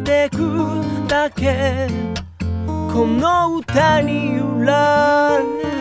欲てくだけ。この歌に揺られ